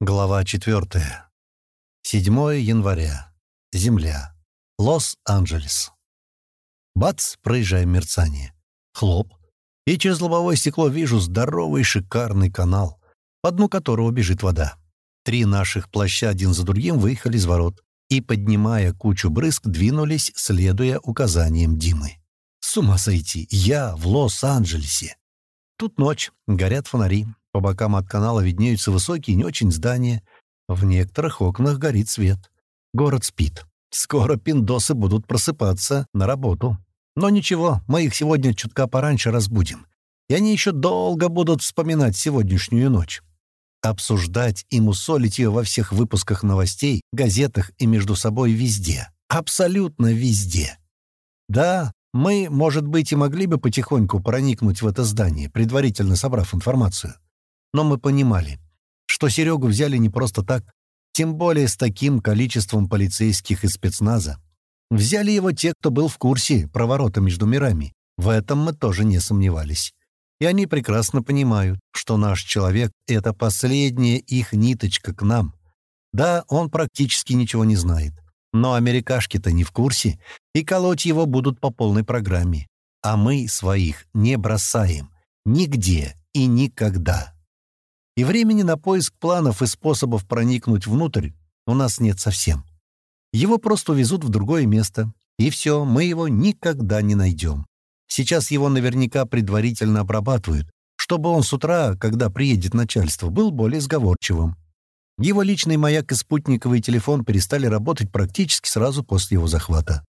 Глава 4. 7 января. Земля. Лос-Анджелес. Бац, проезжаем мерцание. Хлоп. И через лобовое стекло вижу здоровый шикарный канал, по дну которого бежит вода. Три наших плаща один за другим выехали из ворот и, поднимая кучу брызг, двинулись, следуя указаниям Димы. С ума сойти! Я в Лос-Анджелесе! Тут ночь, горят фонари, по бокам от канала виднеются высокие не очень здания. В некоторых окнах горит свет. Город спит. Скоро пиндосы будут просыпаться на работу. Но ничего, мы их сегодня чутка пораньше разбудим. И они еще долго будут вспоминать сегодняшнюю ночь. Обсуждать и мусолить ее во всех выпусках новостей, газетах и между собой везде. Абсолютно везде. Да, мы, может быть, и могли бы потихоньку проникнуть в это здание, предварительно собрав информацию. Но мы понимали, что Серегу взяли не просто так, тем более с таким количеством полицейских и спецназа. Взяли его те, кто был в курсе проворота между мирами. В этом мы тоже не сомневались. И они прекрасно понимают, что наш человек — это последняя их ниточка к нам. Да, он практически ничего не знает. Но америкашки-то не в курсе, и колоть его будут по полной программе. А мы своих не бросаем. Нигде и никогда. И времени на поиск планов и способов проникнуть внутрь у нас нет совсем. Его просто увезут в другое место, и все, мы его никогда не найдем. Сейчас его наверняка предварительно обрабатывают, чтобы он с утра, когда приедет начальство, был более сговорчивым. Его личный маяк и спутниковый телефон перестали работать практически сразу после его захвата.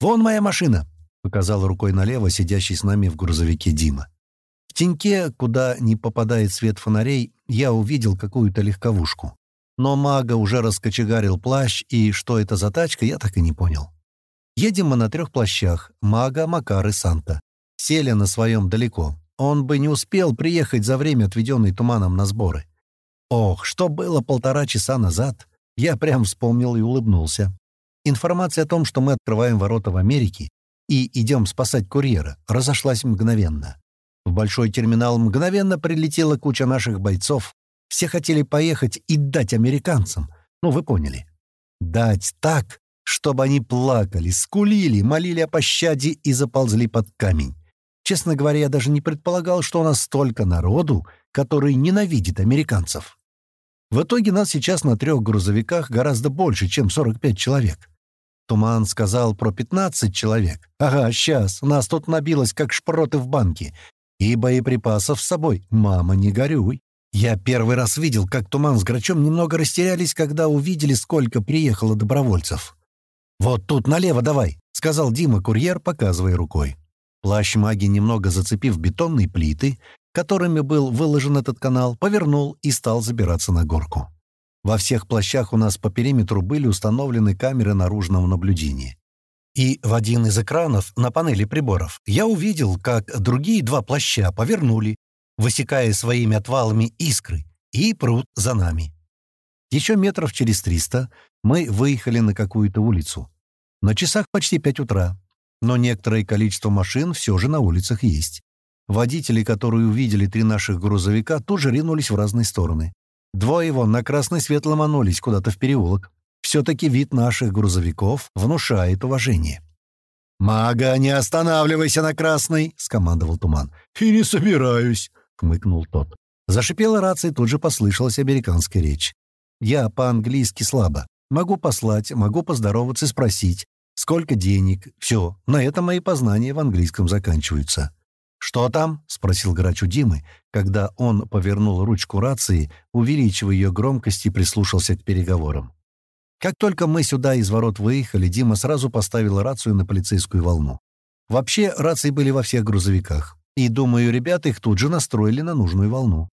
«Вон моя машина!» — показал рукой налево сидящий с нами в грузовике Дима. В теньке, куда не попадает свет фонарей, я увидел какую-то легковушку. Но мага уже раскочегарил плащ, и что это за тачка, я так и не понял. Едем мы на трех плащах — мага, Макар и Санта. Сели на своем далеко. Он бы не успел приехать за время, отведенное туманом на сборы. Ох, что было полтора часа назад, я прям вспомнил и улыбнулся. Информация о том, что мы открываем ворота в Америке и идем спасать курьера, разошлась мгновенно. В большой терминал мгновенно прилетела куча наших бойцов. Все хотели поехать и дать американцам. Ну, вы поняли. Дать так, чтобы они плакали, скулили, молили о пощаде и заползли под камень. Честно говоря, я даже не предполагал, что у нас столько народу, который ненавидит американцев. В итоге нас сейчас на трех грузовиках гораздо больше, чем 45 человек. Туман сказал про 15 человек. Ага, сейчас, нас тут набилось, как шпроты в банке. И боеприпасов с собой. Мама, не горюй. Я первый раз видел, как Туман с Грачом немного растерялись, когда увидели, сколько приехало добровольцев. «Вот тут налево давай», — сказал Дима курьер, показывая рукой. Плащ маги, немного зацепив бетонные плиты, которыми был выложен этот канал, повернул и стал забираться на горку. Во всех плащах у нас по периметру были установлены камеры наружного наблюдения. И в один из экранов на панели приборов я увидел, как другие два плаща повернули, высекая своими отвалами искры, и прут за нами. Еще метров через триста мы выехали на какую-то улицу. На часах почти пять утра, но некоторое количество машин все же на улицах есть. Водители, которые увидели три наших грузовика, тут же ринулись в разные стороны. Двое вон на красный свет ломанулись куда-то в переулок. Все-таки вид наших грузовиков внушает уважение. «Мага, не останавливайся на красный!» — скомандовал Туман. «И не собираюсь!» — хмыкнул тот. Зашипела рация, тут же послышалась американская речь. «Я по-английски слабо. Могу послать, могу поздороваться и спросить, сколько денег. Все, на этом мои познания в английском заканчиваются». «Что там?» — спросил грач у Димы, когда он повернул ручку рации, увеличивая ее громкость и прислушался к переговорам. Как только мы сюда из ворот выехали, Дима сразу поставил рацию на полицейскую волну. Вообще, рации были во всех грузовиках. И, думаю, ребята их тут же настроили на нужную волну.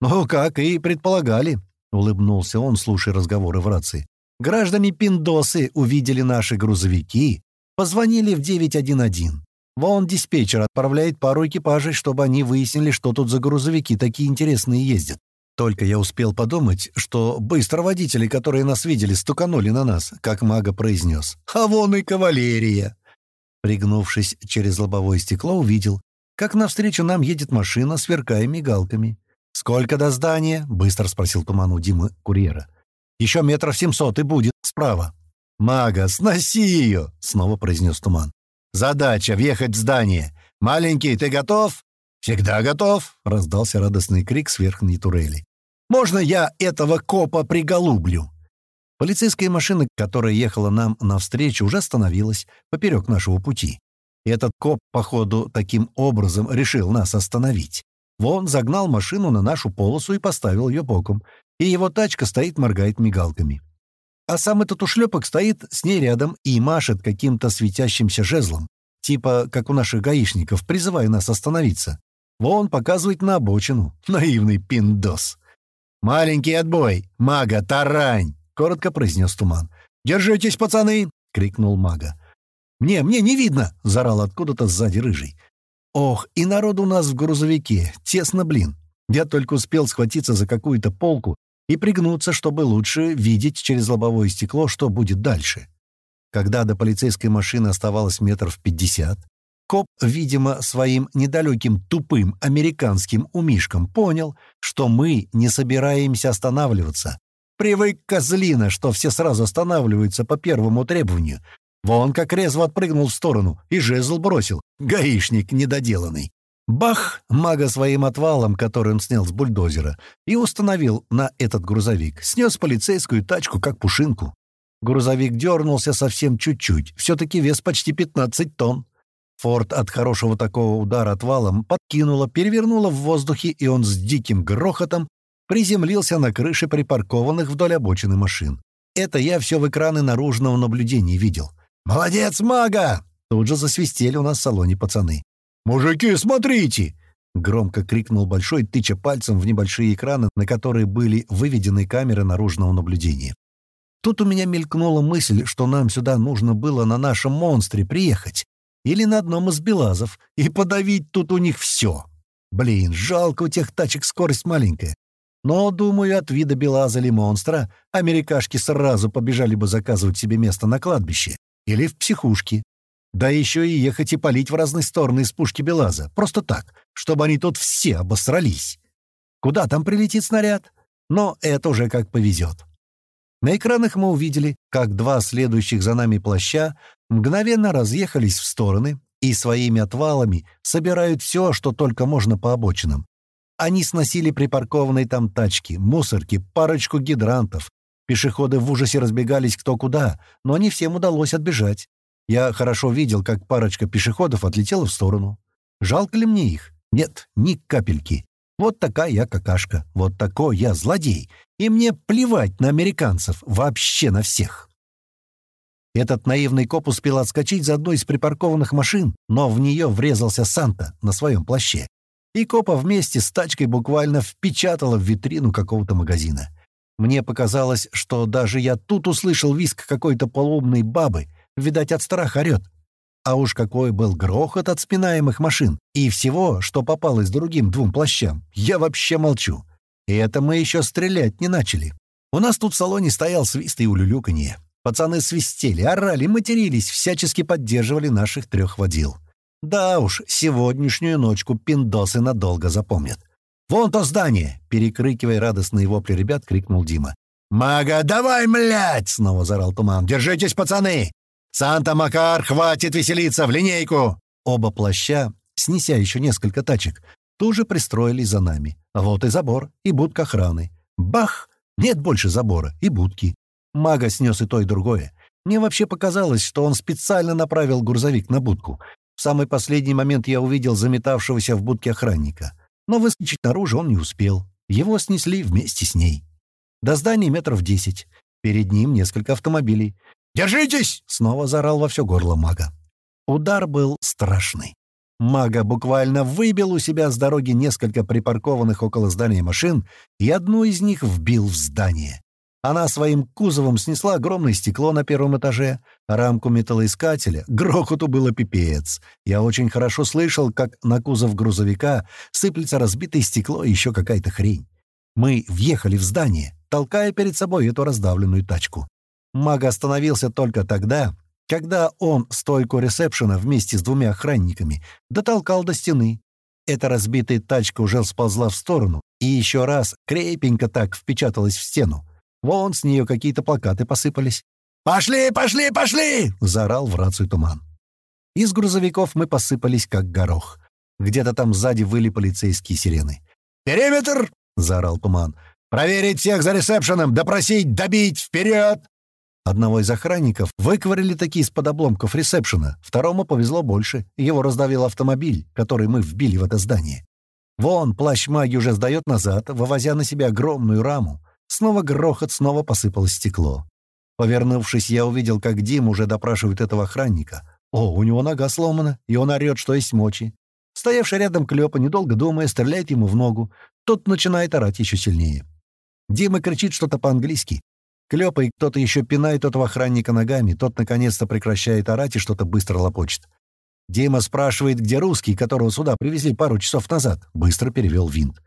«Ну, как и предполагали», — улыбнулся он, слушая разговоры в рации. «Граждане Пиндосы увидели наши грузовики, позвонили в 911. Вон диспетчер отправляет пару экипажей, чтобы они выяснили, что тут за грузовики такие интересные ездят. Только я успел подумать, что быстро водители, которые нас видели, стуканули на нас, как мага произнес. «А вон и кавалерия!» Пригнувшись через лобовое стекло, увидел, как навстречу нам едет машина, сверкая мигалками. «Сколько до здания?» — быстро спросил Туман у Димы курьера. «Еще метров семьсот и будет справа». «Мага, сноси ее!» — снова произнес Туман. «Задача — въехать в здание. Маленький, ты готов?» «Всегда готов!» — раздался радостный крик с верхней турели. «Можно я этого копа приголублю?» Полицейская машина, которая ехала нам навстречу, уже остановилась поперек нашего пути. И этот коп, походу, таким образом решил нас остановить. Вон загнал машину на нашу полосу и поставил ее боком, и его тачка стоит, моргает мигалками. А сам этот ушлепок стоит с ней рядом и машет каким-то светящимся жезлом, типа как у наших гаишников, призывая нас остановиться. Вон показывает на обочину. Наивный пиндос. «Маленький отбой! Мага, тарань!» — коротко произнес Туман. «Держитесь, пацаны!» — крикнул мага. «Мне, мне не видно!» — заорал откуда-то сзади рыжий. «Ох, и народ у нас в грузовике! Тесно, блин! Я только успел схватиться за какую-то полку и пригнуться, чтобы лучше видеть через лобовое стекло, что будет дальше. Когда до полицейской машины оставалось метров пятьдесят, коп, видимо, своим недалеким тупым американским умишком понял, что мы не собираемся останавливаться. Привык козлина, что все сразу останавливаются по первому требованию. Вон как резво отпрыгнул в сторону и жезл бросил. Гаишник недоделанный. Бах! Мага своим отвалом, который он снял с бульдозера, и установил на этот грузовик. Снес полицейскую тачку, как пушинку. Грузовик дернулся совсем чуть-чуть. Все-таки вес почти 15 тонн. Форд от хорошего такого удара отвалом подкинуло, перевернуло в воздухе, и он с диким грохотом приземлился на крыше припаркованных вдоль обочины машин. Это я все в экраны наружного наблюдения видел. «Молодец, мага!» Тут же засвистели у нас в салоне пацаны. «Мужики, смотрите!» — громко крикнул Большой, тыча пальцем в небольшие экраны, на которые были выведены камеры наружного наблюдения. Тут у меня мелькнула мысль, что нам сюда нужно было на нашем монстре приехать или на одном из белазов и подавить тут у них все. Блин, жалко у тех тачек скорость маленькая. Но, думаю, от вида белаза или монстра америкашки сразу побежали бы заказывать себе место на кладбище или в психушке. Да еще и ехать и палить в разные стороны из пушки Белаза. Просто так, чтобы они тут все обосрались. Куда там прилетит снаряд? Но это уже как повезет. На экранах мы увидели, как два следующих за нами плаща мгновенно разъехались в стороны и своими отвалами собирают все, что только можно по обочинам. Они сносили припаркованные там тачки, мусорки, парочку гидрантов. Пешеходы в ужасе разбегались кто куда, но не всем удалось отбежать. Я хорошо видел, как парочка пешеходов отлетела в сторону. Жалко ли мне их? Нет, ни капельки. Вот такая я какашка, вот такой я злодей. И мне плевать на американцев, вообще на всех. Этот наивный коп успел отскочить за одной из припаркованных машин, но в нее врезался Санта на своем плаще. И копа вместе с тачкой буквально впечатала в витрину какого-то магазина. Мне показалось, что даже я тут услышал виск какой-то полуумной бабы, Видать, от страха орёт. А уж какой был грохот от спинаемых машин и всего, что попалось другим двум плащам. Я вообще молчу. И это мы еще стрелять не начали. У нас тут в салоне стоял свист и улюлюканье. Пацаны свистели, орали, матерились, всячески поддерживали наших трех водил. Да уж, сегодняшнюю ночку пиндосы надолго запомнят. «Вон то здание!» — перекрикивая радостные вопли ребят, крикнул Дима. «Мага, давай, млять!» — снова заорал Туман. «Держитесь, пацаны! «Санта-Макар, хватит веселиться! В линейку!» Оба плаща, снеся еще несколько тачек, тоже пристроились за нами. Вот и забор, и будка охраны. Бах! Нет больше забора и будки. Мага снес и то, и другое. Мне вообще показалось, что он специально направил грузовик на будку. В самый последний момент я увидел заметавшегося в будке охранника. Но выскочить наружу он не успел. Его снесли вместе с ней. До здания метров десять. Перед ним несколько автомобилей. «Держитесь!» — снова заорал во все горло мага. Удар был страшный. Мага буквально выбил у себя с дороги несколько припаркованных около здания машин и одну из них вбил в здание. Она своим кузовом снесла огромное стекло на первом этаже, рамку металлоискателя. Грохоту было пипец. Я очень хорошо слышал, как на кузов грузовика сыплется разбитое стекло и еще какая-то хрень. Мы въехали в здание, толкая перед собой эту раздавленную тачку. Маг остановился только тогда, когда он стойку ресепшена вместе с двумя охранниками дотолкал до стены. эта разбитая тачка уже сползла в сторону и еще раз крепенько так впечаталась в стену. Вон с нее какие-то плакаты посыпались. «Пошли, пошли, пошли!» — заорал в рацию туман. Из грузовиков мы посыпались, как горох. Где-то там сзади выли полицейские сирены. «Периметр!» — заорал туман. «Проверить всех за ресепшеном! Допросить! Добить! Вперед!» Одного из охранников выковырили такие из-под обломков ресепшена. Второму повезло больше. Его раздавил автомобиль, который мы вбили в это здание. Вон, плащ маги уже сдает назад, вывозя на себя огромную раму. Снова грохот, снова посыпалось стекло. Повернувшись, я увидел, как Дим уже допрашивает этого охранника. О, у него нога сломана, и он орёт, что есть мочи. Стоявший рядом Клёпа, недолго думая, стреляет ему в ногу. Тот начинает орать еще сильнее. Дима кричит что-то по-английски. Клёпа и кто-то еще пинает этого охранника ногами. Тот наконец-то прекращает орать и что-то быстро лопочет. Дима спрашивает, где русский, которого сюда привезли пару часов назад. Быстро перевел винт.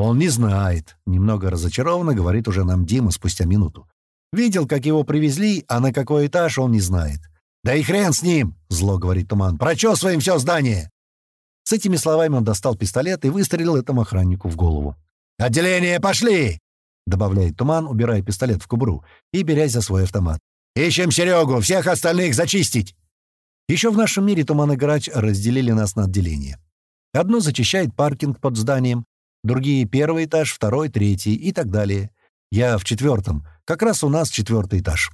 Он не знает. Немного разочарованно говорит уже нам Дима спустя минуту. Видел, как его привезли, а на какой этаж он не знает. «Да и хрен с ним!» — зло говорит Туман. «Прочесываем все здание!» С этими словами он достал пистолет и выстрелил этому охраннику в голову. «Отделение, пошли!» — добавляет Туман, убирая пистолет в кубру и берясь за свой автомат. «Ищем Серегу! Всех остальных зачистить!» Еще в нашем мире Туман и Грач разделили нас на отделение. Одно зачищает паркинг под зданием, другие — первый этаж, второй, третий и так далее. Я в четвертом. Как раз у нас четвертый этаж.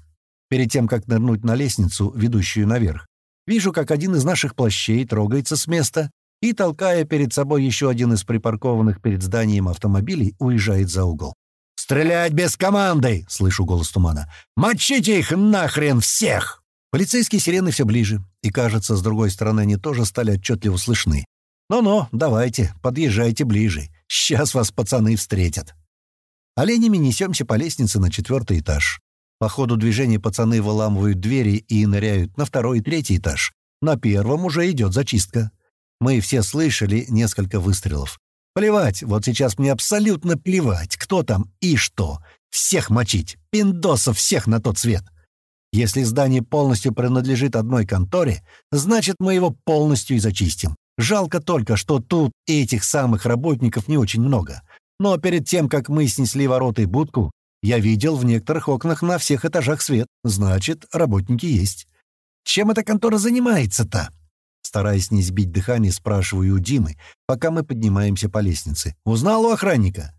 Перед тем, как нырнуть на лестницу, ведущую наверх, вижу, как один из наших плащей трогается с места и, толкая перед собой еще один из припаркованных перед зданием автомобилей, уезжает за угол. «Стрелять без команды!» — слышу голос тумана. «Мочите их нахрен всех!» Полицейские сирены все ближе, и, кажется, с другой стороны они тоже стали отчетливо слышны. «Ну-ну, давайте, подъезжайте ближе. Сейчас вас пацаны встретят». Оленями несемся по лестнице на четвертый этаж. По ходу движения пацаны выламывают двери и ныряют на второй и третий этаж. На первом уже идет зачистка. Мы все слышали несколько выстрелов. Плевать, вот сейчас мне абсолютно плевать, кто там и что. Всех мочить, пиндосов всех на тот свет. Если здание полностью принадлежит одной конторе, значит, мы его полностью и зачистим. Жалко только, что тут этих самых работников не очень много. Но перед тем, как мы снесли ворота и будку, я видел в некоторых окнах на всех этажах свет. Значит, работники есть. Чем эта контора занимается-то? Стараясь не сбить дыхание, спрашиваю у Димы, пока мы поднимаемся по лестнице. Узнал у охранника?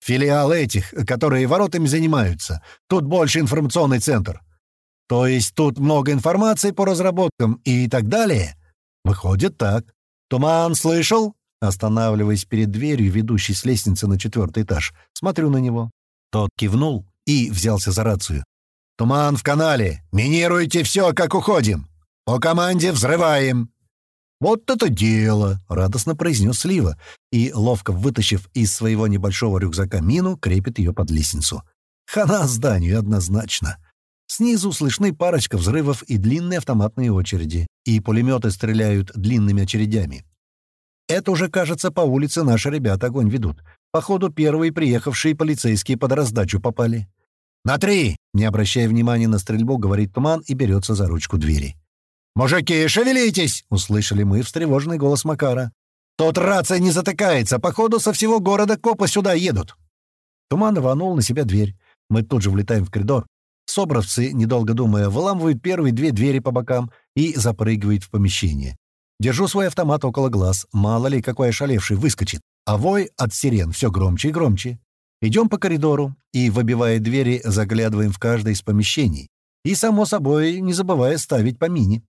Филиал этих, которые воротами занимаются. Тут больше информационный центр. То есть тут много информации по разработкам и так далее? Выходит так. Туман слышал? Останавливаясь перед дверью, ведущей с лестницы на четвертый этаж, смотрю на него. Тот кивнул и взялся за рацию. «Туман в канале! Минируйте все, как уходим! По команде взрываем!» «Вот это дело!» — радостно произнес Слива и, ловко вытащив из своего небольшого рюкзака мину, крепит ее под лестницу. Хана зданию однозначно. Снизу слышны парочка взрывов и длинные автоматные очереди, и пулеметы стреляют длинными очередями. Это уже, кажется, по улице наши ребята огонь ведут. Походу, первые приехавшие полицейские под раздачу попали. «На три!» — не обращая внимания на стрельбу, говорит Туман и берется за ручку двери. «Мужики, шевелитесь!» — услышали мы встревоженный голос Макара. «Тут рация не затыкается. Походу, со всего города копы сюда едут». Туман рванул на себя дверь. Мы тут же влетаем в коридор. Собровцы, недолго думая, выламывают первые две двери по бокам и запрыгивают в помещение. Держу свой автомат около глаз. Мало ли, какой ошалевший выскочит. А вой от сирен все громче и громче. Идем по коридору и, выбивая двери, заглядываем в каждое из помещений. И, само собой, не забывая ставить по мини.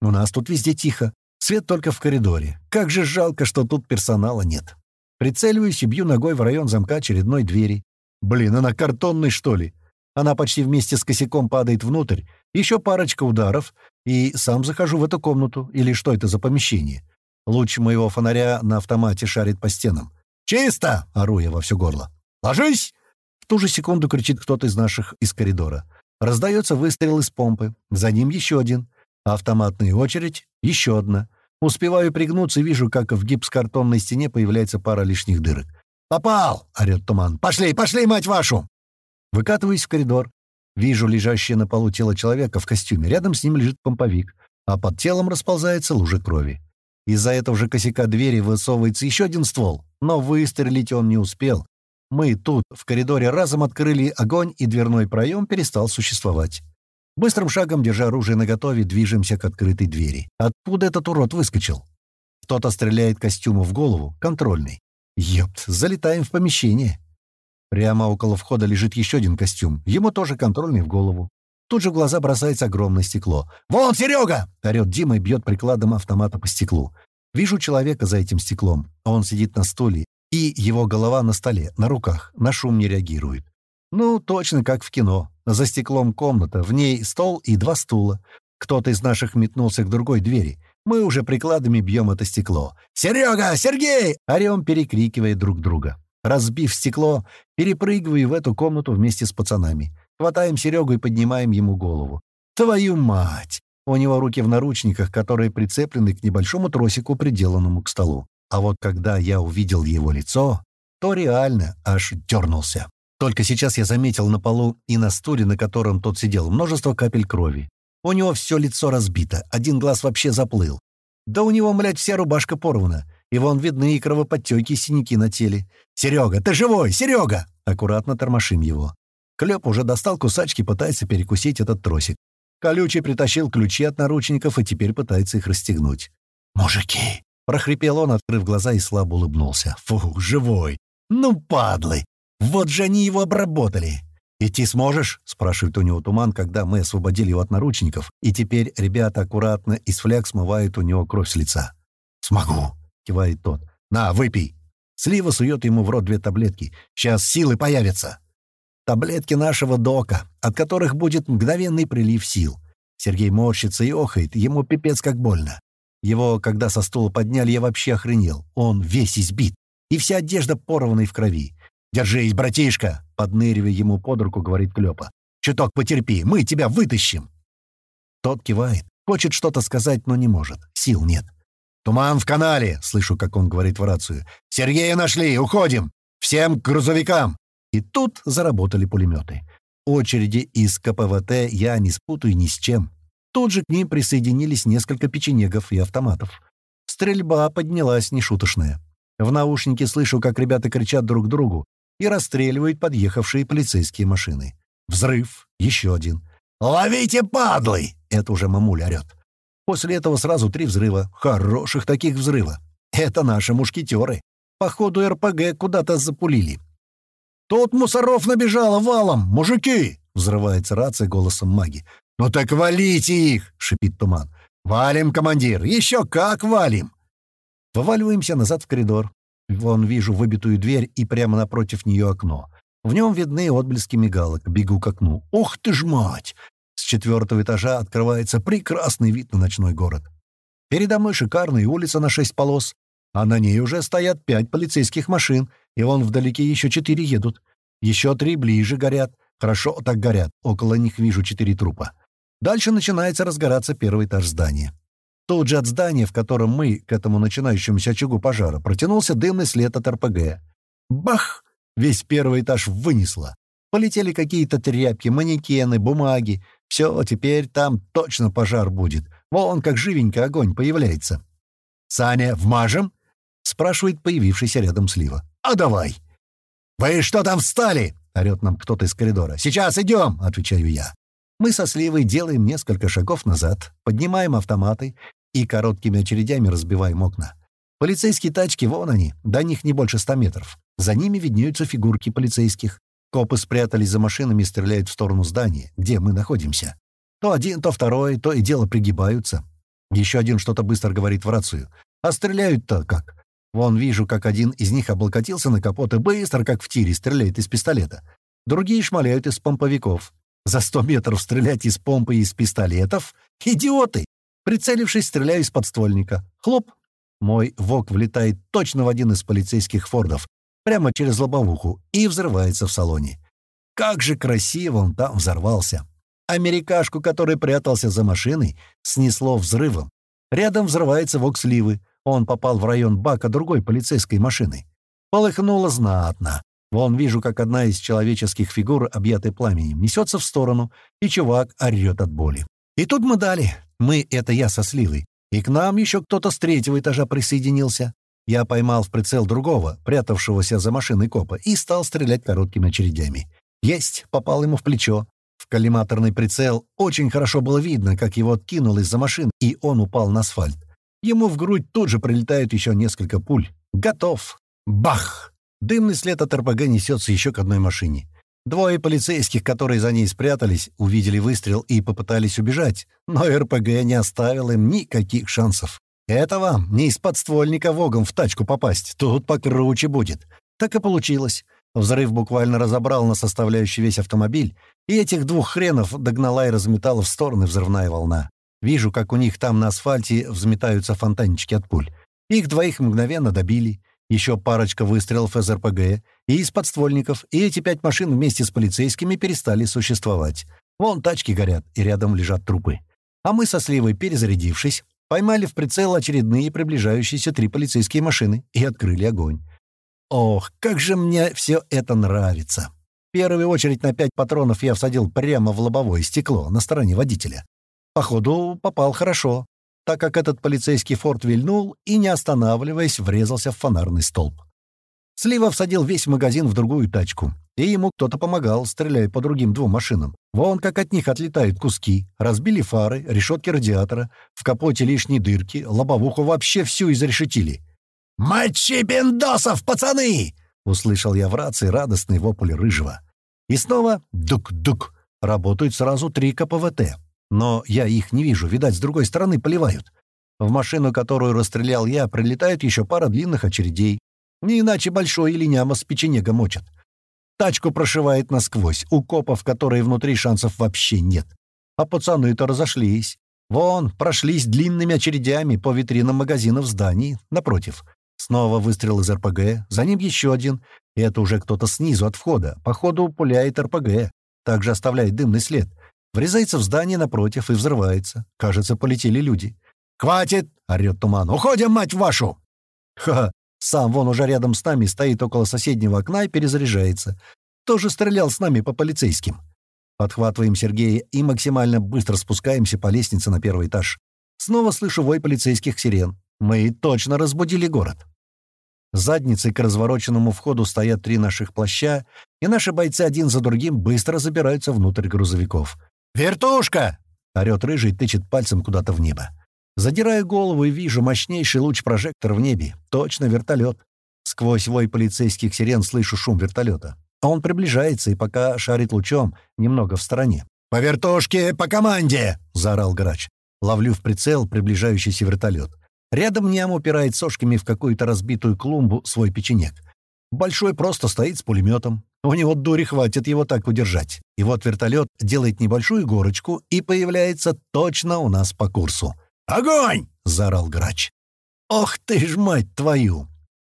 У нас тут везде тихо. Свет только в коридоре. Как же жалко, что тут персонала нет. Прицеливаюсь и бью ногой в район замка очередной двери. Блин, она картонной, что ли? Она почти вместе с косяком падает внутрь. Еще парочка ударов, и сам захожу в эту комнату. Или что это за помещение? Луч моего фонаря на автомате шарит по стенам. «Чисто!» — ору я во все горло. «Ложись!» В ту же секунду кричит кто-то из наших из коридора. Раздается выстрел из помпы. За ним еще один. Автоматная очередь, еще одна. Успеваю пригнуться и вижу, как в гипс-картонной стене появляется пара лишних дырок. «Попал!» — орёт туман. «Пошли, пошли, мать вашу!» Выкатываюсь в коридор. Вижу лежащее на полу тело человека в костюме. Рядом с ним лежит помповик, а под телом расползается лужа крови. Из-за этого же косяка двери высовывается еще один ствол, но выстрелить он не успел. Мы тут, в коридоре, разом открыли огонь, и дверной проем перестал существовать. Быстрым шагом, держа оружие наготове, движемся к открытой двери. Откуда этот урод выскочил? Кто-то стреляет костюму в голову, контрольный. Ёпт, залетаем в помещение. Прямо около входа лежит еще один костюм. Ему тоже контрольный в голову. Тут же в глаза бросается огромное стекло. «Вон, Серега!» — орёт Дима и бьет прикладом автомата по стеклу. Вижу человека за этим стеклом. Он сидит на стуле, и его голова на столе, на руках, на шум не реагирует. Ну, точно как в кино. За стеклом комната, в ней стол и два стула. Кто-то из наших метнулся к другой двери. Мы уже прикладами бьем это стекло. «Серега! Сергей!» — орем, перекрикивая друг друга. Разбив стекло, перепрыгиваю в эту комнату вместе с пацанами. Хватаем Серегу и поднимаем ему голову. «Твою мать!» У него руки в наручниках, которые прицеплены к небольшому тросику, приделанному к столу. А вот когда я увидел его лицо, то реально аж дернулся. Только сейчас я заметил на полу и на стуле, на котором тот сидел, множество капель крови. У него все лицо разбито, один глаз вообще заплыл. Да у него, млядь, вся рубашка порвана. И вон видны и кровоподтеки, и синяки на теле. «Серега, ты живой! Серега!» Аккуратно тормошим его. Клёп уже достал кусачки, пытается перекусить этот тросик. Колючий притащил ключи от наручников и теперь пытается их расстегнуть. «Мужики!» — прохрипел он, открыв глаза и слабо улыбнулся. «Фу, живой! Ну, падлы! Вот же они его обработали!» «Идти сможешь?» — спрашивает у него Туман, когда мы освободили его от наручников, и теперь ребята аккуратно из фляг смывают у него кровь с лица. «Смогу!» — кивает тот. «На, выпей!» Слива сует ему в рот две таблетки. «Сейчас силы появятся!» Таблетки нашего дока, от которых будет мгновенный прилив сил. Сергей морщится и охает, ему пипец как больно. Его, когда со стула подняли, я вообще охренел. Он весь избит, и вся одежда порвана в крови. «Держись, братишка!» — подныривая ему под руку, говорит Клёпа. «Чуток потерпи, мы тебя вытащим!» Тот кивает, хочет что-то сказать, но не может, сил нет. «Туман в канале!» — слышу, как он говорит в рацию. «Сергея нашли, уходим! Всем к грузовикам!» И тут заработали пулеметы. Очереди из КПВТ я не спутаю ни с чем. Тут же к ним присоединились несколько печенегов и автоматов. Стрельба поднялась нешуточная. В наушнике слышу, как ребята кричат друг другу и расстреливают подъехавшие полицейские машины. Взрыв, еще один. «Ловите, падлы!» — это уже мамуля орёт. После этого сразу три взрыва. Хороших таких взрыва. Это наши мушкетеры. Походу РПГ куда-то запулили. «Тут мусоров набежало валом! Мужики!» — взрывается рация голосом маги. «Ну так валите их!» — шипит туман. «Валим, командир! Еще как валим!» Вываливаемся назад в коридор. Вон вижу выбитую дверь и прямо напротив нее окно. В нем видны отблески мигалок. Бегу к окну. «Ох ты ж мать!» С четвертого этажа открывается прекрасный вид на ночной город. Передо мной шикарная улица на шесть полос, а на ней уже стоят пять полицейских машин, и вон вдалеке еще четыре едут. Еще три ближе горят. Хорошо так горят. Около них вижу четыре трупа. Дальше начинается разгораться первый этаж здания. Тут же от здания, в котором мы, к этому начинающемуся очагу пожара, протянулся дымный след от РПГ. Бах! Весь первый этаж вынесло. Полетели какие-то тряпки, манекены, бумаги. Все, теперь там точно пожар будет. Вон как живенько огонь появляется. «Саня, вмажем?» спрашивает появившийся рядом Слива. «А давай!» «Вы что там встали?» — орёт нам кто-то из коридора. «Сейчас идем!» — отвечаю я. Мы со Сливой делаем несколько шагов назад, поднимаем автоматы и короткими очередями разбиваем окна. Полицейские тачки, вон они, до них не больше ста метров. За ними виднеются фигурки полицейских. Копы спрятались за машинами и стреляют в сторону здания, где мы находимся. То один, то второй, то и дело пригибаются. Еще один что-то быстро говорит в рацию. А стреляют-то как? Вон вижу, как один из них облокотился на капот и быстро, как в тире, стреляет из пистолета. Другие шмаляют из помповиков. За сто метров стрелять из помпы и из пистолетов? Идиоты! Прицелившись, стреляю из подствольника. Хлоп! Мой ВОК влетает точно в один из полицейских фордов, прямо через лобовуху, и взрывается в салоне. Как же красиво он там взорвался! Америкашку, который прятался за машиной, снесло взрывом. Рядом взрывается ВОК сливы. Он попал в район бака другой полицейской машины. Полыхнуло знатно. Вон вижу, как одна из человеческих фигур, объятой пламенем, несется в сторону, и чувак орёт от боли. И тут мы дали. Мы — это я со Сливой. И к нам еще кто-то с третьего этажа присоединился. Я поймал в прицел другого, прятавшегося за машиной копа, и стал стрелять короткими очередями. Есть, попал ему в плечо. В коллиматорный прицел очень хорошо было видно, как его откинул из-за машин, и он упал на асфальт. Ему в грудь тут же прилетают еще несколько пуль. Готов. Бах! Дымный след от РПГ несется еще к одной машине. Двое полицейских, которые за ней спрятались, увидели выстрел и попытались убежать, но РПГ не оставил им никаких шансов. Это вам не из подствольника вогом в тачку попасть, тут покруче будет. Так и получилось. Взрыв буквально разобрал на составляющий весь автомобиль, и этих двух хренов догнала и разметала в стороны взрывная волна. Вижу, как у них там на асфальте взметаются фонтанчики от пуль. Их двоих мгновенно добили. Еще парочка выстрелов из РПГ и из подствольников, и эти пять машин вместе с полицейскими перестали существовать. Вон тачки горят, и рядом лежат трупы. А мы со Сливой, перезарядившись, поймали в прицел очередные приближающиеся три полицейские машины и открыли огонь. Ох, как же мне все это нравится! В первую очередь на пять патронов я всадил прямо в лобовое стекло на стороне водителя. Походу, попал хорошо, так как этот полицейский форт вильнул и, не останавливаясь, врезался в фонарный столб. Слива всадил весь магазин в другую тачку, и ему кто-то помогал, стреляя по другим двум машинам. Вон как от них отлетают куски. Разбили фары, решетки радиатора, в капоте лишние дырки, лобовуху вообще всю изрешетили. «Мочи бендосов, пацаны!» — услышал я в рации радостный вопль рыжего. И снова дук-дук. Работают сразу три КПВТ. Но я их не вижу, видать, с другой стороны поливают. В машину, которую расстрелял я, прилетает еще пара длинных очередей. Не иначе большой или няма с печенега мочат. Тачку прошивает насквозь, у копов, которые внутри шансов вообще нет. А пацаны-то разошлись. Вон, прошлись длинными очередями по витринам магазинов зданий, напротив. Снова выстрел из РПГ, за ним еще один. И это уже кто-то снизу от входа. Походу, пуляет РПГ. Также оставляет дымный след. Врезается в здание напротив и взрывается. Кажется, полетели люди. «Хватит!» — орёт туман. «Уходим, мать вашу!» Ха! Сам вон уже рядом с нами стоит около соседнего окна и перезаряжается. Тоже стрелял с нами по полицейским. Подхватываем Сергея и максимально быстро спускаемся по лестнице на первый этаж. Снова слышу вой полицейских сирен. Мы точно разбудили город. Задницей к развороченному входу стоят три наших плаща, и наши бойцы один за другим быстро забираются внутрь грузовиков. «Вертушка!» — орёт рыжий, тычет пальцем куда-то в небо. Задираю голову и вижу мощнейший луч прожектора в небе. Точно вертолет. Сквозь вой полицейских сирен слышу шум вертолета. А он приближается и пока шарит лучом, немного в стороне. «По вертушке, по команде!» — заорал грач. Ловлю в прицел приближающийся вертолет. Рядом ням упирает сошками в какую-то разбитую клумбу свой печенек. Большой просто стоит с пулеметом. У него дури хватит его так удержать. И вот вертолет делает небольшую горочку и появляется точно у нас по курсу. «Огонь!» — заорал грач. «Ох ты ж, мать твою!»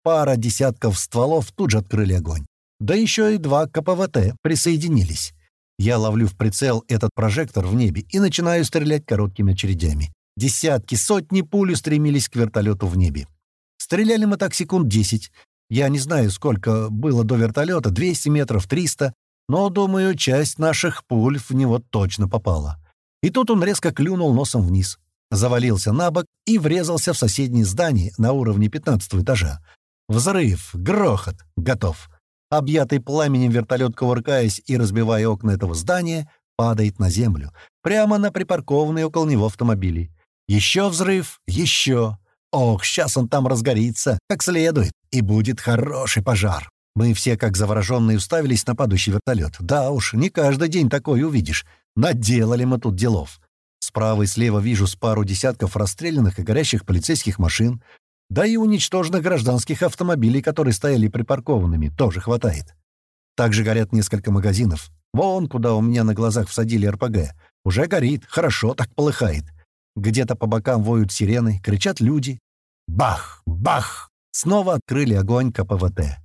Пара десятков стволов тут же открыли огонь. Да еще и два КПВТ присоединились. Я ловлю в прицел этот прожектор в небе и начинаю стрелять короткими очередями. Десятки, сотни пуль стремились к вертолету в небе. Стреляли мы так секунд десять. Я не знаю, сколько было до вертолета, 200 метров, 300, но, думаю, часть наших пуль в него точно попала. И тут он резко клюнул носом вниз завалился на бок и врезался в соседнее здание на уровне 15 этажа. Взрыв, грохот, готов. Объятый пламенем вертолет, кувыркаясь и разбивая окна этого здания, падает на землю, прямо на припаркованные около него автомобили. Еще взрыв, еще. Ох, сейчас он там разгорится, как следует, и будет хороший пожар. Мы все, как завороженные, уставились на падающий вертолет. Да уж, не каждый день такой увидишь. Наделали мы тут делов. Справа и слева вижу с пару десятков расстрелянных и горящих полицейских машин, да и уничтоженных гражданских автомобилей, которые стояли припаркованными, тоже хватает. Также горят несколько магазинов. Вон, куда у меня на глазах всадили РПГ. Уже горит, хорошо так полыхает. Где-то по бокам воют сирены, кричат люди. Бах! Бах! Снова открыли огонь КПВТ.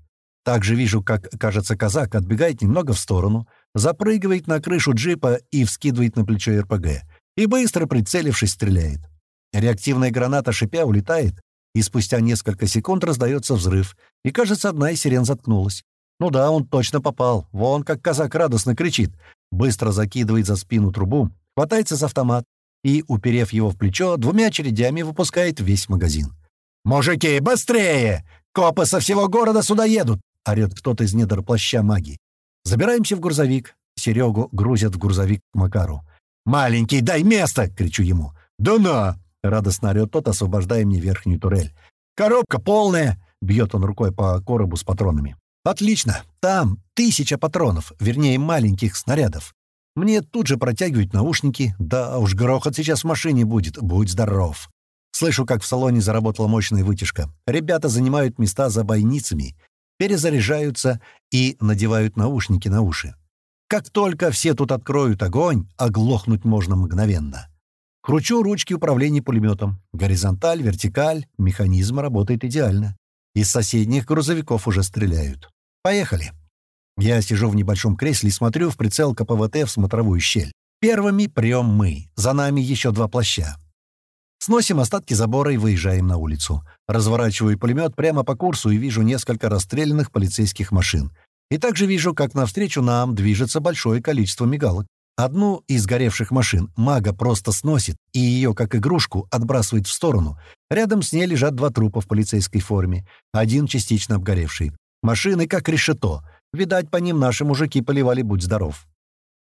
Также вижу, как, кажется, казак отбегает немного в сторону, запрыгивает на крышу джипа и вскидывает на плечо РПГ и быстро прицелившись стреляет. Реактивная граната шипя улетает, и спустя несколько секунд раздается взрыв, и, кажется, одна из сирен заткнулась. Ну да, он точно попал. Вон как казак радостно кричит. Быстро закидывает за спину трубу, хватается за автомат и, уперев его в плечо, двумя очередями выпускает весь магазин. «Мужики, быстрее! Копы со всего города сюда едут!» — орёт кто-то из недр плаща маги. Забираемся в грузовик. Серегу грузят в грузовик к Макару. «Маленький, дай место!» — кричу ему. «Да на!» — радостно орёт тот, освобождая мне верхнюю турель. «Коробка полная!» — бьет он рукой по коробу с патронами. «Отлично! Там тысяча патронов, вернее, маленьких снарядов. Мне тут же протягивают наушники. Да уж, грохот сейчас в машине будет. Будь здоров!» Слышу, как в салоне заработала мощная вытяжка. Ребята занимают места за бойницами, перезаряжаются и надевают наушники на уши. Как только все тут откроют огонь, оглохнуть можно мгновенно. Кручу ручки управления пулеметом. Горизонталь, вертикаль, механизм работает идеально. Из соседних грузовиков уже стреляют. Поехали. Я сижу в небольшом кресле и смотрю в прицел КПВТ в смотровую щель. Первыми прем мы. За нами еще два плаща. Сносим остатки забора и выезжаем на улицу. Разворачиваю пулемет прямо по курсу и вижу несколько расстрелянных полицейских машин. И также вижу, как навстречу нам движется большое количество мигалок. Одну из горевших машин мага просто сносит и ее, как игрушку, отбрасывает в сторону. Рядом с ней лежат два трупа в полицейской форме, один частично обгоревший. Машины как решето. Видать, по ним наши мужики поливали «Будь здоров».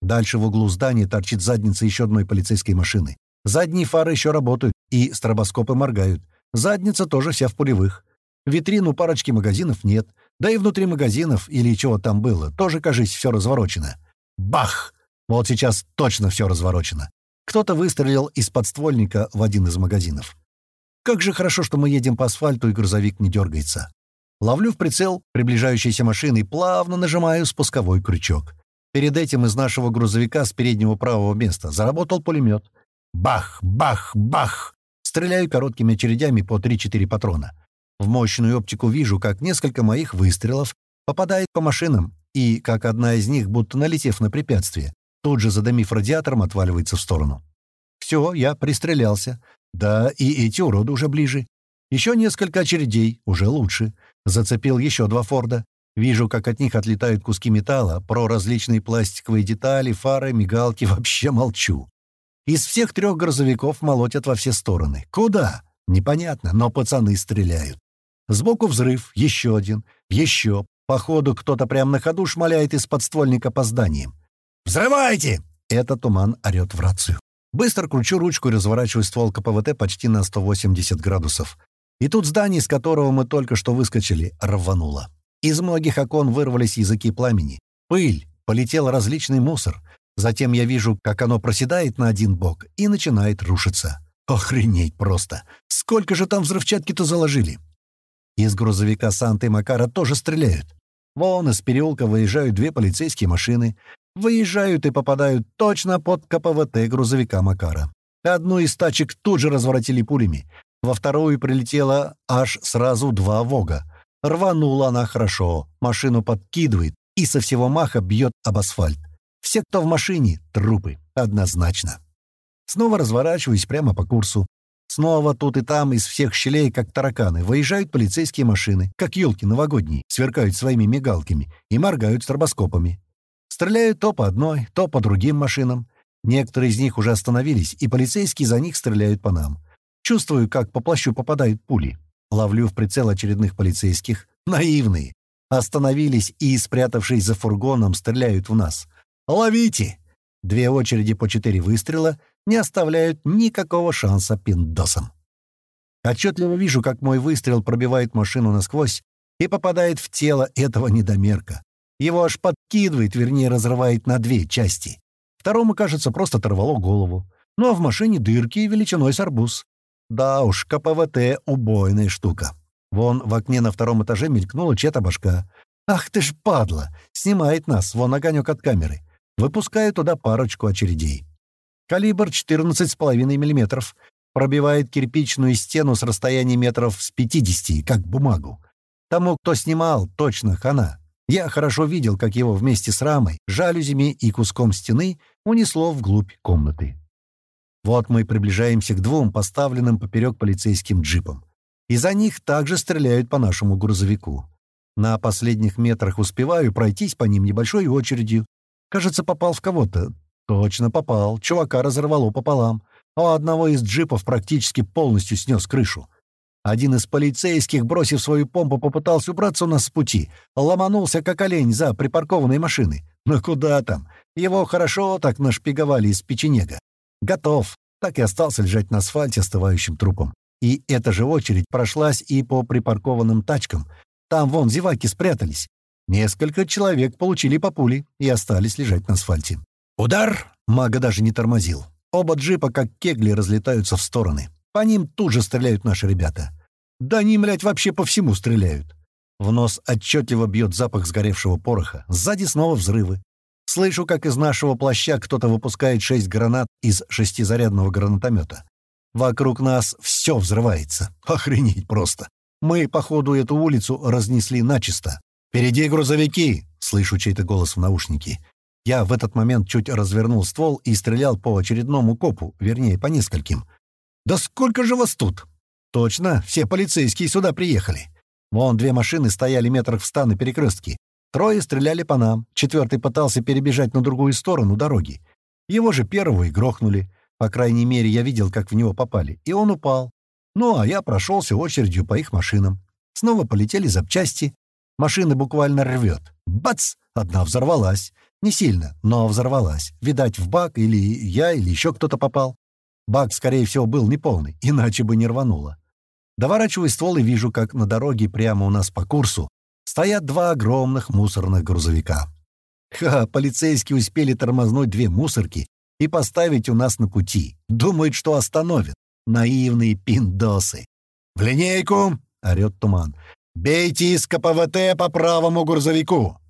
Дальше в углу здания торчит задница еще одной полицейской машины. Задние фары еще работают, и стробоскопы моргают. Задница тоже вся в пулевых. Витрину парочки магазинов нет. Да и внутри магазинов, или чего там было, тоже, кажись, все разворочено. Бах! Вот сейчас точно все разворочено. Кто-то выстрелил из подствольника в один из магазинов. Как же хорошо, что мы едем по асфальту, и грузовик не дергается. Ловлю в прицел приближающейся машины и плавно нажимаю спусковой крючок. Перед этим из нашего грузовика с переднего правого места заработал пулемет. Бах, бах, бах! Стреляю короткими очередями по 3-4 патрона. В мощную оптику вижу, как несколько моих выстрелов попадает по машинам, и как одна из них, будто налетев на препятствие, тут же задымив радиатором, отваливается в сторону. Все, я пристрелялся. Да, и эти уроды уже ближе. Еще несколько очередей, уже лучше. Зацепил еще два Форда. Вижу, как от них отлетают куски металла, про различные пластиковые детали, фары, мигалки, вообще молчу. Из всех трех грузовиков молотят во все стороны. Куда? Непонятно, но пацаны стреляют. Сбоку взрыв, еще один, еще. Походу, кто-то прямо на ходу шмаляет из подствольника по зданиям. «Взрывайте!» — это туман орёт в рацию. Быстро кручу ручку и разворачиваю ствол КПВТ почти на 180 градусов. И тут здание, из которого мы только что выскочили, рвануло. Из многих окон вырвались языки пламени. Пыль, полетел различный мусор. Затем я вижу, как оно проседает на один бок и начинает рушиться. Охренеть просто! Сколько же там взрывчатки-то заложили? Из грузовика Санты и Макара тоже стреляют. Вон из переулка выезжают две полицейские машины. Выезжают и попадают точно под КПВТ грузовика Макара. Одну из тачек тут же разворотили пулями. Во вторую прилетело аж сразу два «Вога». Рванула она хорошо, машину подкидывает и со всего маха бьет об асфальт. Все, кто в машине, трупы. Однозначно. Снова разворачиваюсь прямо по курсу. Снова тут и там из всех щелей, как тараканы, выезжают полицейские машины, как елки новогодние, сверкают своими мигалками и моргают стробоскопами. Стреляют то по одной, то по другим машинам. Некоторые из них уже остановились, и полицейские за них стреляют по нам. Чувствую, как по плащу попадают пули. Ловлю в прицел очередных полицейских. Наивные. Остановились и, спрятавшись за фургоном, стреляют в нас. «Ловите!» Две очереди по четыре выстрела не оставляют никакого шанса пиндосам. Отчетливо вижу, как мой выстрел пробивает машину насквозь и попадает в тело этого недомерка. Его аж подкидывает, вернее, разрывает на две части. Второму, кажется, просто оторвало голову. Ну а в машине дырки величиной с арбуз. Да уж, КПВТ — убойная штука. Вон в окне на втором этаже мелькнула чья-то башка. «Ах ты ж падла! Снимает нас, вон огонек от камеры. Выпускаю туда парочку очередей. Калибр 14,5 мм. Пробивает кирпичную стену с расстояния метров с 50, как бумагу. Тому, кто снимал, точно хана. Я хорошо видел, как его вместе с рамой, жалюзями и куском стены унесло вглубь комнаты. Вот мы приближаемся к двум поставленным поперек полицейским джипам. И за них также стреляют по нашему грузовику. На последних метрах успеваю пройтись по ним небольшой очередью, Кажется, попал в кого-то. Точно попал. Чувака разорвало пополам. У одного из джипов практически полностью снес крышу. Один из полицейских, бросив свою помпу, попытался убраться у нас с пути. Ломанулся, как олень, за припаркованной машиной. Но куда там? Его хорошо так нашпиговали из печенега. Готов. Так и остался лежать на асфальте остывающим трупом. И эта же очередь прошлась и по припаркованным тачкам. Там вон зеваки спрятались. Несколько человек получили по пули и остались лежать на асфальте. Удар! Мага даже не тормозил. Оба джипа, как кегли, разлетаются в стороны. По ним тут же стреляют наши ребята. Да они, млядь, вообще по всему стреляют. В нос отчетливо бьет запах сгоревшего пороха. Сзади снова взрывы. Слышу, как из нашего плаща кто-то выпускает шесть гранат из шестизарядного гранатомета. Вокруг нас все взрывается. Охренеть просто. Мы, походу, эту улицу разнесли начисто. «Впереди грузовики!» — слышу чей-то голос в наушнике. Я в этот момент чуть развернул ствол и стрелял по очередному копу, вернее, по нескольким. «Да сколько же вас тут?» «Точно, все полицейские сюда приехали. Вон две машины стояли метрах в ста на перекрестке. Трое стреляли по нам, четвертый пытался перебежать на другую сторону дороги. Его же первого и грохнули. По крайней мере, я видел, как в него попали. И он упал. Ну, а я прошелся очередью по их машинам. Снова полетели запчасти. Машина буквально рвет. Бац! Одна взорвалась. Не сильно, но взорвалась. Видать, в бак или я, или еще кто-то попал. Бак, скорее всего, был неполный, иначе бы не рвануло. Доворачиваю ствол и вижу, как на дороге прямо у нас по курсу стоят два огромных мусорных грузовика. Ха, полицейские успели тормознуть две мусорки и поставить у нас на пути. Думают, что остановят. Наивные пиндосы. «В линейку!» — орёт туман. «Бейте из КПВТ по правому грузовику!»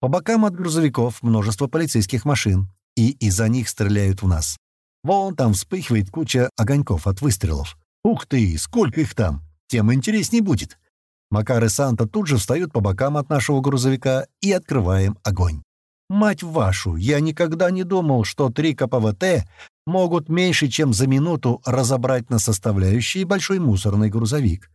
По бокам от грузовиков множество полицейских машин, и из-за них стреляют в нас. Вон там вспыхивает куча огоньков от выстрелов. Ух ты, сколько их там! Тем интересней будет. Макар и Санта тут же встают по бокам от нашего грузовика и открываем огонь. Мать вашу, я никогда не думал, что три КПВТ могут меньше, чем за минуту разобрать на составляющие большой мусорный грузовик.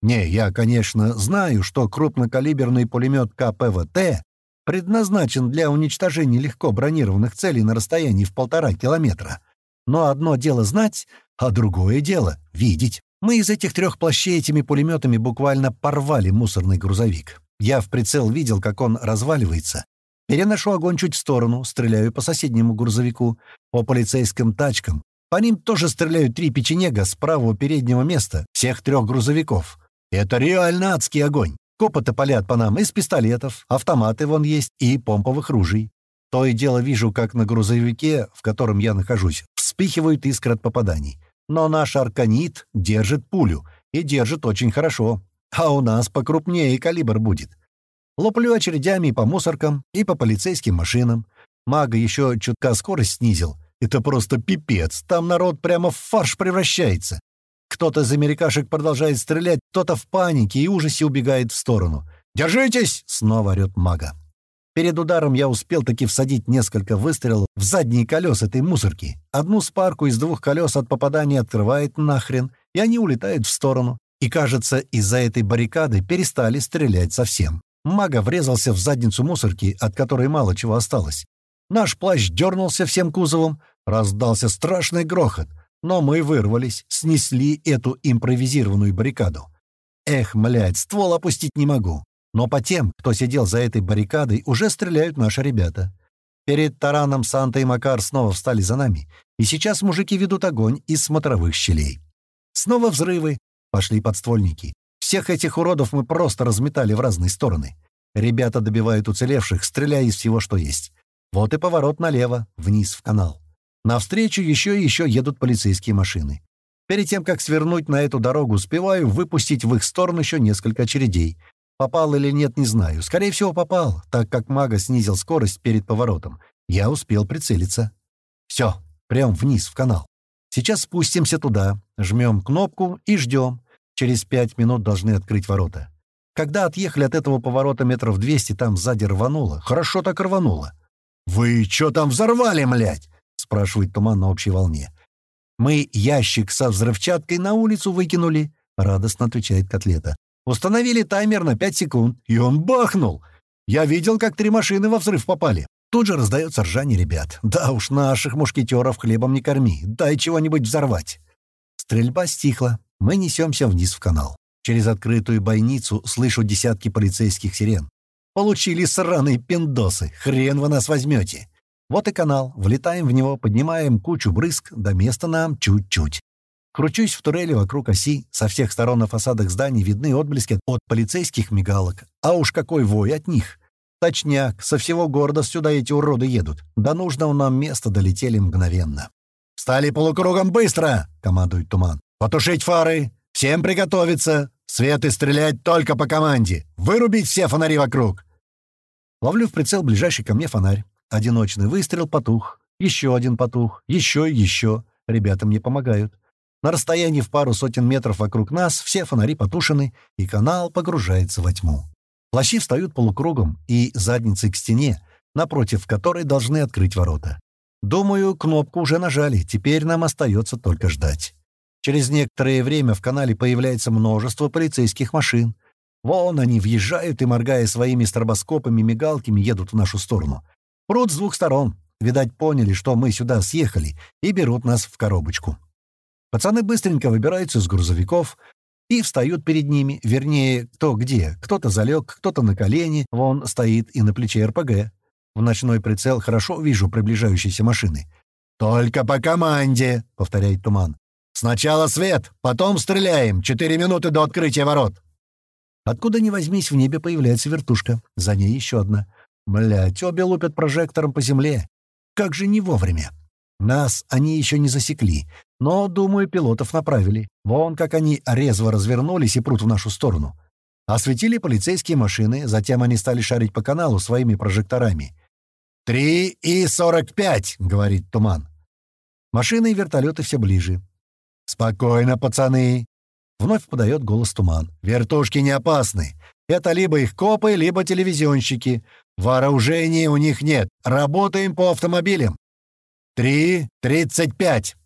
Не, я, конечно, знаю, что крупнокалиберный пулемет КПВТ предназначен для уничтожения легко бронированных целей на расстоянии в полтора километра. Но одно дело знать, а другое дело — видеть. Мы из этих трех плащей этими пулеметами буквально порвали мусорный грузовик. Я в прицел видел, как он разваливается. Переношу огонь чуть в сторону, стреляю по соседнему грузовику, по полицейским тачкам. По ним тоже стреляют три печенега с правого переднего места всех трех грузовиков. Это реально адский огонь. Копоты палят по нам из пистолетов, автоматы вон есть и помповых ружей. То и дело вижу, как на грузовике, в котором я нахожусь, вспихивают искры от попаданий. Но наш арканит держит пулю, и держит очень хорошо. А у нас покрупнее калибр будет. Лоплю очередями по мусоркам, и по полицейским машинам. Мага еще чутка скорость снизил. Это просто пипец, там народ прямо в фарш превращается. Кто-то из америкашек продолжает стрелять, кто-то в панике и ужасе убегает в сторону. «Держитесь!» — снова орёт мага. Перед ударом я успел таки всадить несколько выстрелов в задние колеса этой мусорки. Одну спарку из двух колес от попадания открывает нахрен, и они улетают в сторону. И, кажется, из-за этой баррикады перестали стрелять совсем. Мага врезался в задницу мусорки, от которой мало чего осталось. Наш плащ дернулся всем кузовом, раздался страшный грохот. Но мы вырвались, снесли эту импровизированную баррикаду. Эх, млядь, ствол опустить не могу. Но по тем, кто сидел за этой баррикадой, уже стреляют наши ребята. Перед тараном Санта и Макар снова встали за нами, и сейчас мужики ведут огонь из смотровых щелей. Снова взрывы. Пошли подствольники. Всех этих уродов мы просто разметали в разные стороны. Ребята добивают уцелевших, стреляя из всего, что есть. Вот и поворот налево, вниз в канал. Навстречу еще и еще едут полицейские машины. Перед тем, как свернуть на эту дорогу, успеваю выпустить в их сторону еще несколько очередей. Попал или нет, не знаю. Скорее всего, попал, так как мага снизил скорость перед поворотом. Я успел прицелиться. Все, прям вниз, в канал. Сейчас спустимся туда, жмем кнопку и ждем. Через пять минут должны открыть ворота. Когда отъехали от этого поворота метров двести, там сзади рвануло. Хорошо так рвануло. «Вы что там взорвали, млядь?» Спрашивает Туман на общей волне. «Мы ящик со взрывчаткой на улицу выкинули», — радостно отвечает Котлета. «Установили таймер на пять секунд, и он бахнул. Я видел, как три машины во взрыв попали. Тут же раздается ржание ребят. «Да уж, наших мушкетеров хлебом не корми. Дай чего-нибудь взорвать». Стрельба стихла. Мы несемся вниз в канал. Через открытую бойницу слышу десятки полицейских сирен. Получили сраные пиндосы. Хрен вы нас возьмете. Вот и канал. Влетаем в него, поднимаем кучу брызг, до места нам чуть-чуть. Кручусь в турели вокруг оси. Со всех сторон на фасадах зданий видны отблески от полицейских мигалок. А уж какой вой от них. Точняк, со всего города сюда эти уроды едут. До нужного нам места долетели мгновенно. «Стали полукругом быстро!» — командует Туман. «Потушить фары! Всем приготовиться! Свет и стрелять только по команде! Вырубить все фонари вокруг!» Ловлю в прицел ближайший ко мне фонарь. Одиночный выстрел потух. Еще один потух. Еще и еще. Ребята мне помогают. На расстоянии в пару сотен метров вокруг нас все фонари потушены, и канал погружается во тьму. Плащи встают полукругом и задницей к стене, напротив которой должны открыть ворота. Думаю, кнопку уже нажали, теперь нам остается только ждать. Через некоторое время в канале появляется множество полицейских машин. Вон они въезжают и, моргая своими стробоскопами, мигалками, едут в нашу сторону. Прут с двух сторон. Видать, поняли, что мы сюда съехали, и берут нас в коробочку. Пацаны быстренько выбираются из грузовиков, и встают перед ними, вернее, кто где. Кто-то залег, кто-то на колени, вон стоит и на плече РПГ. В ночной прицел хорошо вижу приближающиеся машины. «Только по команде», — повторяет Туман. «Сначала свет, потом стреляем. Четыре минуты до открытия ворот». Откуда ни возьмись, в небе появляется вертушка. За ней еще одна. Блядь, обе лупят прожектором по земле. Как же не вовремя. Нас они еще не засекли, но, думаю, пилотов направили. Вон как они резво развернулись и прут в нашу сторону. Осветили полицейские машины, затем они стали шарить по каналу своими прожекторами. «Три и сорок пять!» — говорит Туман. Машины и вертолеты все ближе. «Спокойно, пацаны!» Вновь подает голос Туман. «Вертушки не опасны. Это либо их копы, либо телевизионщики. Вооружения у них нет. Работаем по автомобилям. Три тридцать пять!»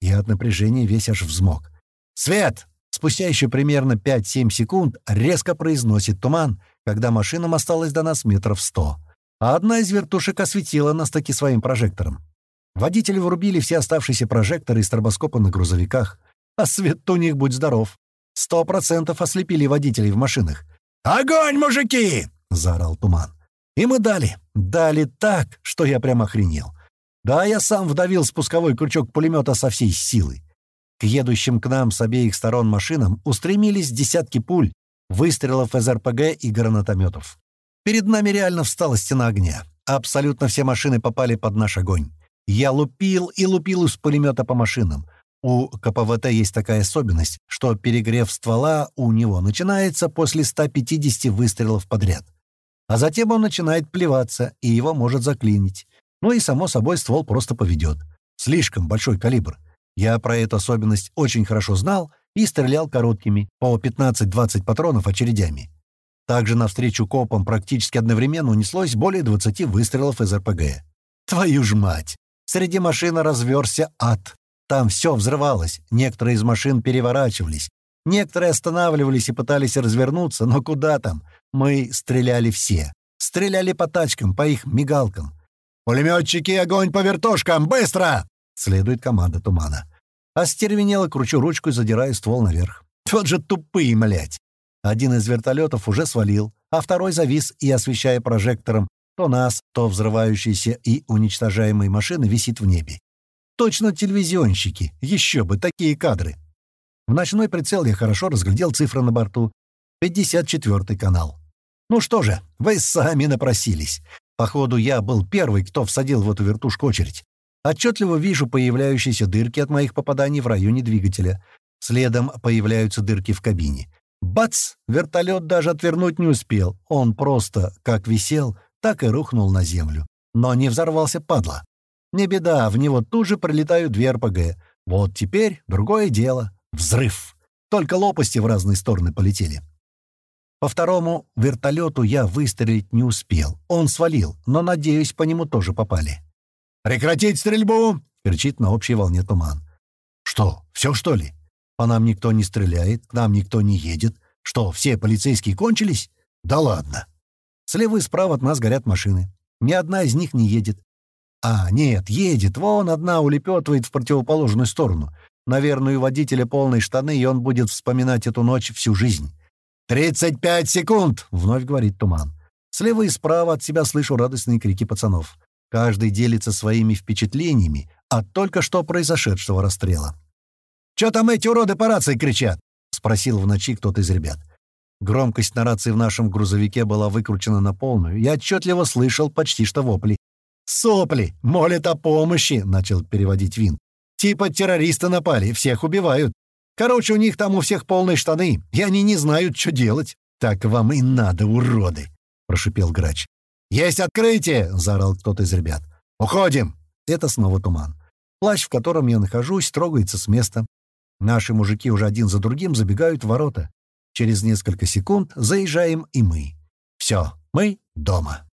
Я от напряжения весь аж взмок. «Свет!» Спустя еще примерно 5-7 секунд резко произносит туман, когда машинам осталось до нас метров сто. А одна из вертушек осветила нас таки своим прожектором. Водители врубили все оставшиеся прожекторы и стробоскопы на грузовиках. А них, будь здоров. Сто процентов ослепили водителей в машинах. «Огонь, мужики!» — заорал туман. И мы дали. Дали так, что я прям охренел. Да, я сам вдавил спусковой крючок пулемета со всей силы. К едущим к нам с обеих сторон машинам устремились десятки пуль, выстрелов из РПГ и гранатометов. Перед нами реально встала стена огня. Абсолютно все машины попали под наш огонь. Я лупил и лупил из пулемета по машинам. У КПВТ есть такая особенность, что перегрев ствола у него начинается после 150 выстрелов подряд. А затем он начинает плеваться, и его может заклинить. Ну и, само собой, ствол просто поведет. Слишком большой калибр. Я про эту особенность очень хорошо знал и стрелял короткими, по 15-20 патронов очередями. Также навстречу копам практически одновременно унеслось более 20 выстрелов из РПГ. Твою ж мать! Среди машин разверся ад. Там все взрывалось, некоторые из машин переворачивались, некоторые останавливались и пытались развернуться, но куда там? Мы стреляли все. Стреляли по тачкам, по их мигалкам. «Пулеметчики, огонь по вертушкам! Быстро!» — следует команда тумана. Остервенело кручу ручку и задираю ствол наверх. Вот же тупые, млять! Один из вертолетов уже свалил, а второй завис и, освещая прожектором, то нас, то взрывающиеся и уничтожаемые машины висит в небе. Точно телевизионщики, еще бы, такие кадры. В ночной прицел я хорошо разглядел цифры на борту. 54 канал. Ну что же, вы сами напросились. Походу, я был первый, кто всадил в эту вертушку очередь. Отчетливо вижу появляющиеся дырки от моих попаданий в районе двигателя. Следом появляются дырки в кабине. Бац! Вертолет даже отвернуть не успел. Он просто как висел, так и рухнул на землю. Но не взорвался, падла. Не беда, в него тут же прилетают две РПГ. Вот теперь другое дело. Взрыв. Только лопасти в разные стороны полетели. По второму вертолету я выстрелить не успел. Он свалил, но, надеюсь, по нему тоже попали. «Прекратить стрельбу!» — кричит на общей волне туман. «Что, все что ли? По нам никто не стреляет, к нам никто не едет. Что, все полицейские кончились? Да ладно!» Слева и справа от нас горят машины. Ни одна из них не едет. А, нет, едет. Вон одна улепетывает в противоположную сторону. Наверное, у водителя полные штаны, и он будет вспоминать эту ночь всю жизнь. «Тридцать пять секунд!» — вновь говорит Туман. Слева и справа от себя слышу радостные крики пацанов. Каждый делится своими впечатлениями от только что произошедшего расстрела. «Чё там эти уроды по рации кричат?» — спросил в ночи кто-то из ребят. Громкость на рации в нашем грузовике была выкручена на полную. Я отчетливо слышал почти что вопли. «Сопли! Молят о помощи!» — начал переводить Вин. «Типа террористы напали, всех убивают. Короче, у них там у всех полные штаны, и они не знают, что делать». «Так вам и надо, уроды!» — прошипел грач. «Есть открытие!» — заорал кто-то из ребят. «Уходим!» Это снова туман. Плащ, в котором я нахожусь, трогается с места. Наши мужики уже один за другим забегают в ворота. Через несколько секунд заезжаем и мы. Все, мы дома.